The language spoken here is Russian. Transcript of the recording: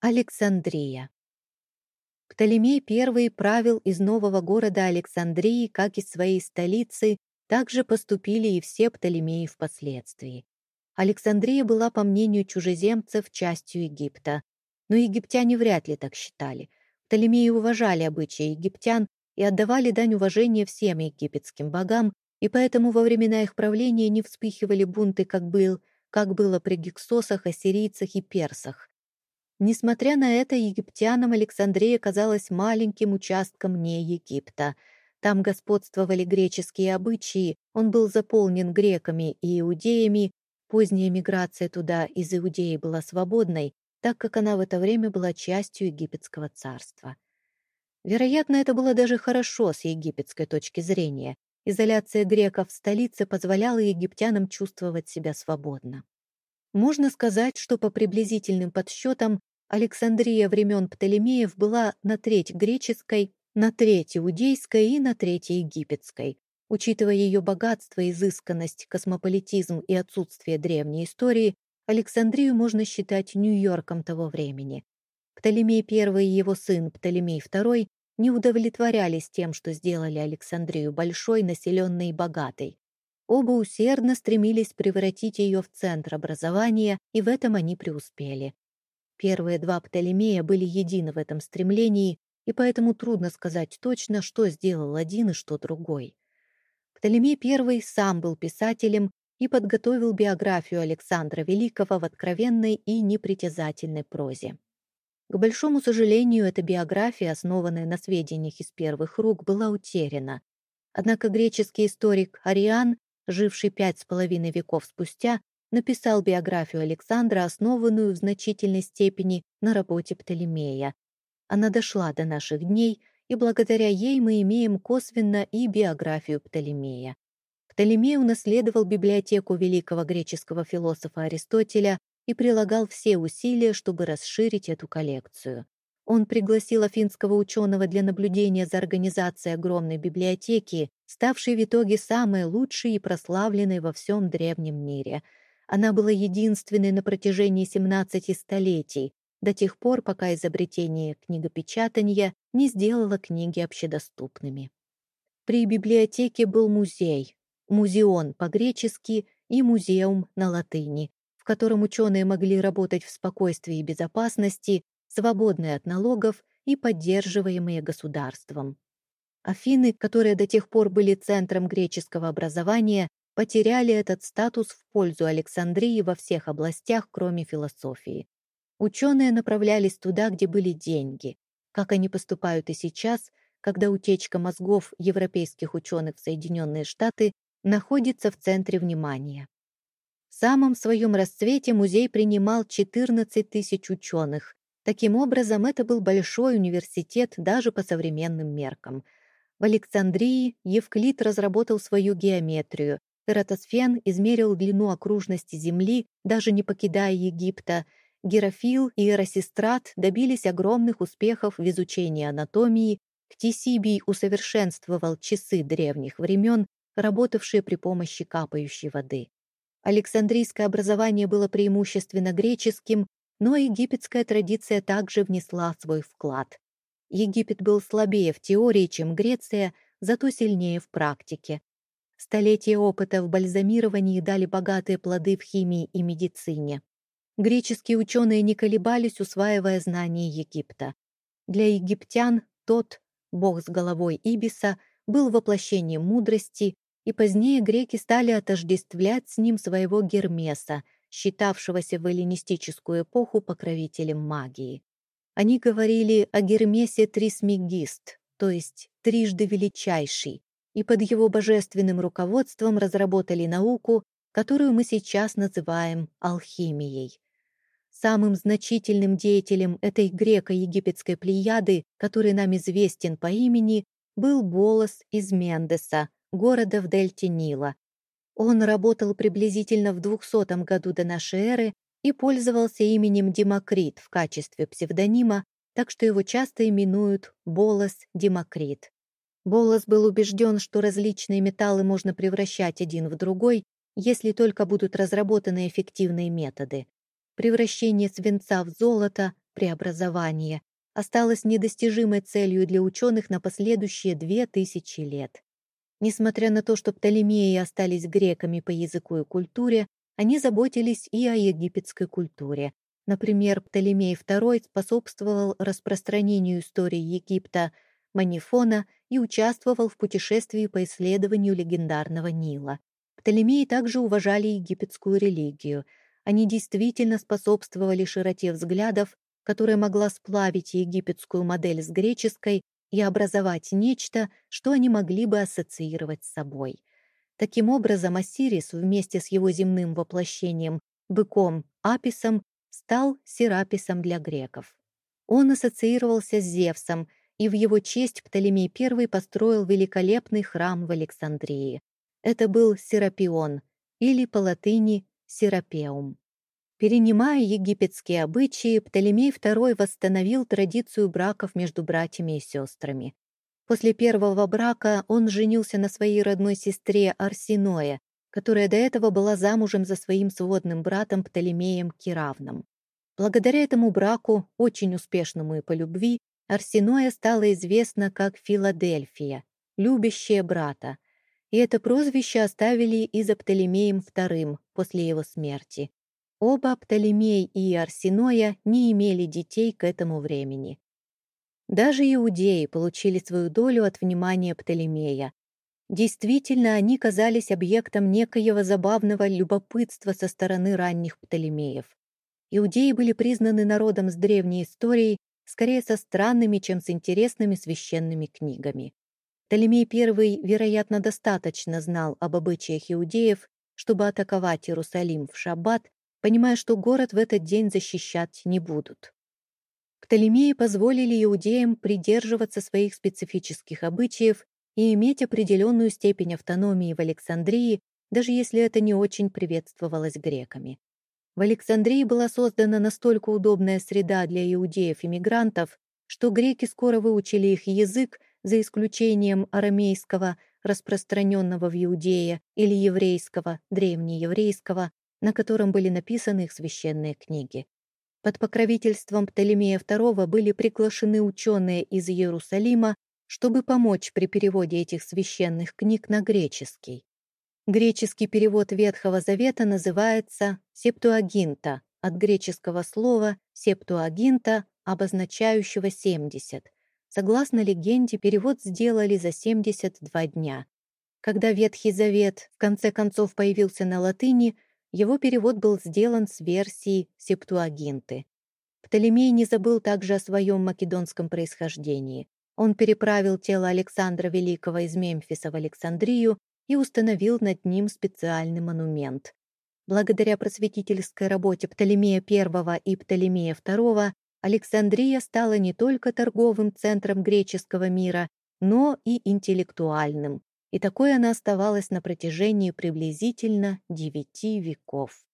Александрия. Птолемей I правил из нового города Александрии, как из своей столицы, так же поступили и все Птолемеи впоследствии. Александрия была, по мнению чужеземцев, частью Египта. Но египтяне вряд ли так считали. Птолемеи уважали обычаи египтян и отдавали дань уважения всем египетским богам, и поэтому во времена их правления не вспыхивали бунты, как, был, как было при гексосах, ассирийцах и персах. Несмотря на это, египтянам Александрия казалась маленьким участком не Египта. Там господствовали греческие обычаи, он был заполнен греками и иудеями, поздняя миграция туда из Иудеи была свободной, так как она в это время была частью египетского царства. Вероятно, это было даже хорошо с египетской точки зрения. Изоляция греков в столице позволяла египтянам чувствовать себя свободно. Можно сказать, что по приблизительным подсчетам Александрия времен Птолемеев была на треть греческой, на треть иудейской и на треть египетской. Учитывая ее богатство, изысканность, космополитизм и отсутствие древней истории, Александрию можно считать Нью-Йорком того времени. Птолемей I и его сын Птолемей II не удовлетворялись тем, что сделали Александрию большой, населенной и богатой. Оба усердно стремились превратить ее в центр образования, и в этом они преуспели. Первые два Птолемея были едины в этом стремлении, и поэтому трудно сказать точно, что сделал один и что другой. Птолемей I сам был писателем и подготовил биографию Александра Великого в откровенной и непритязательной прозе. К большому сожалению, эта биография, основанная на сведениях из первых рук, была утеряна. Однако греческий историк Ариан, живший пять с половиной веков спустя, написал биографию Александра, основанную в значительной степени на работе Птолемея. Она дошла до наших дней, и благодаря ей мы имеем косвенно и биографию Птолемея. Птолемей унаследовал библиотеку великого греческого философа Аристотеля и прилагал все усилия, чтобы расширить эту коллекцию. Он пригласил афинского ученого для наблюдения за организацией огромной библиотеки, ставшей в итоге самой лучшей и прославленной во всем древнем мире — она была единственной на протяжении 17 столетий, до тех пор, пока изобретение книгопечатания не сделало книги общедоступными. При библиотеке был музей, музеон по-гречески и музеум на латыни, в котором ученые могли работать в спокойствии и безопасности, свободные от налогов и поддерживаемые государством. Афины, которые до тех пор были центром греческого образования, потеряли этот статус в пользу Александрии во всех областях, кроме философии. Ученые направлялись туда, где были деньги, как они поступают и сейчас, когда утечка мозгов европейских ученых в Соединенные Штаты находится в центре внимания. В самом своем расцвете музей принимал 14 тысяч ученых. Таким образом, это был большой университет даже по современным меркам. В Александрии Евклид разработал свою геометрию, Эратосфен измерил длину окружности Земли, даже не покидая Египта. Герофил и Эросистрат добились огромных успехов в изучении анатомии. Ктисибий усовершенствовал часы древних времен, работавшие при помощи капающей воды. Александрийское образование было преимущественно греческим, но египетская традиция также внесла свой вклад. Египет был слабее в теории, чем Греция, зато сильнее в практике. Столетия опыта в бальзамировании дали богатые плоды в химии и медицине. Греческие ученые не колебались, усваивая знания Египта. Для египтян тот, бог с головой Ибиса, был воплощением мудрости, и позднее греки стали отождествлять с ним своего Гермеса, считавшегося в эллинистическую эпоху покровителем магии. Они говорили о Гермесе Трисмегист, то есть трижды величайший, и под его божественным руководством разработали науку, которую мы сейчас называем алхимией. Самым значительным деятелем этой греко-египетской плеяды, который нам известен по имени, был Болос из Мендеса, города в дельте Нила. Он работал приблизительно в 200 году до нашей эры и пользовался именем Демокрит в качестве псевдонима, так что его часто именуют Болос Демокрит. Болос был убежден, что различные металлы можно превращать один в другой, если только будут разработаны эффективные методы. Превращение свинца в золото, преобразование осталось недостижимой целью для ученых на последующие две тысячи лет. Несмотря на то, что Птолемеи остались греками по языку и культуре, они заботились и о египетской культуре. Например, Птолемей II способствовал распространению истории Египта Манифона и участвовал в путешествии по исследованию легендарного Нила. Птолемеи также уважали египетскую религию. Они действительно способствовали широте взглядов, которая могла сплавить египетскую модель с греческой и образовать нечто, что они могли бы ассоциировать с собой. Таким образом, Осирис вместе с его земным воплощением, быком Аписом, стал Сераписом для греков. Он ассоциировался с Зевсом, и в его честь Птолемей I построил великолепный храм в Александрии. Это был Серапион, или по латыни Серапеум. Перенимая египетские обычаи, Птолемей II восстановил традицию браков между братьями и сестрами. После первого брака он женился на своей родной сестре Арсиное, которая до этого была замужем за своим сводным братом Птолемеем Киравном. Благодаря этому браку, очень успешному и по любви, Арсиноя стала известна как Филадельфия, любящая брата, и это прозвище оставили и за Птолемеем II после его смерти. Оба Птолемей и Арсиноя не имели детей к этому времени. Даже иудеи получили свою долю от внимания Птолемея. Действительно, они казались объектом некоего забавного любопытства со стороны ранних Птолемеев. Иудеи были признаны народом с древней историей, скорее со странными, чем с интересными священными книгами. Птолемей I, вероятно, достаточно знал об обычаях иудеев, чтобы атаковать Иерусалим в шаббат понимая, что город в этот день защищать не будут. Птолемеи позволили иудеям придерживаться своих специфических обычаев и иметь определенную степень автономии в Александрии, даже если это не очень приветствовалось греками. В Александрии была создана настолько удобная среда для иудеев-иммигрантов, что греки скоро выучили их язык, за исключением арамейского, распространенного в Иудее, или еврейского, древнееврейского, на котором были написаны их священные книги. Под покровительством Птолемея II были приглашены ученые из Иерусалима, чтобы помочь при переводе этих священных книг на греческий. Греческий перевод Ветхого Завета называется «септуагинта» от греческого слова «септуагинта», обозначающего 70. Согласно легенде, перевод сделали за 72 дня. Когда Ветхий Завет в конце концов появился на латыни, его перевод был сделан с версии Септуагинты. Птолемей не забыл также о своем македонском происхождении. Он переправил тело Александра Великого из Мемфиса в Александрию и установил над ним специальный монумент. Благодаря просветительской работе Птолемея I и Птолемея II Александрия стала не только торговым центром греческого мира, но и интеллектуальным и такой она оставалась на протяжении приблизительно девяти веков.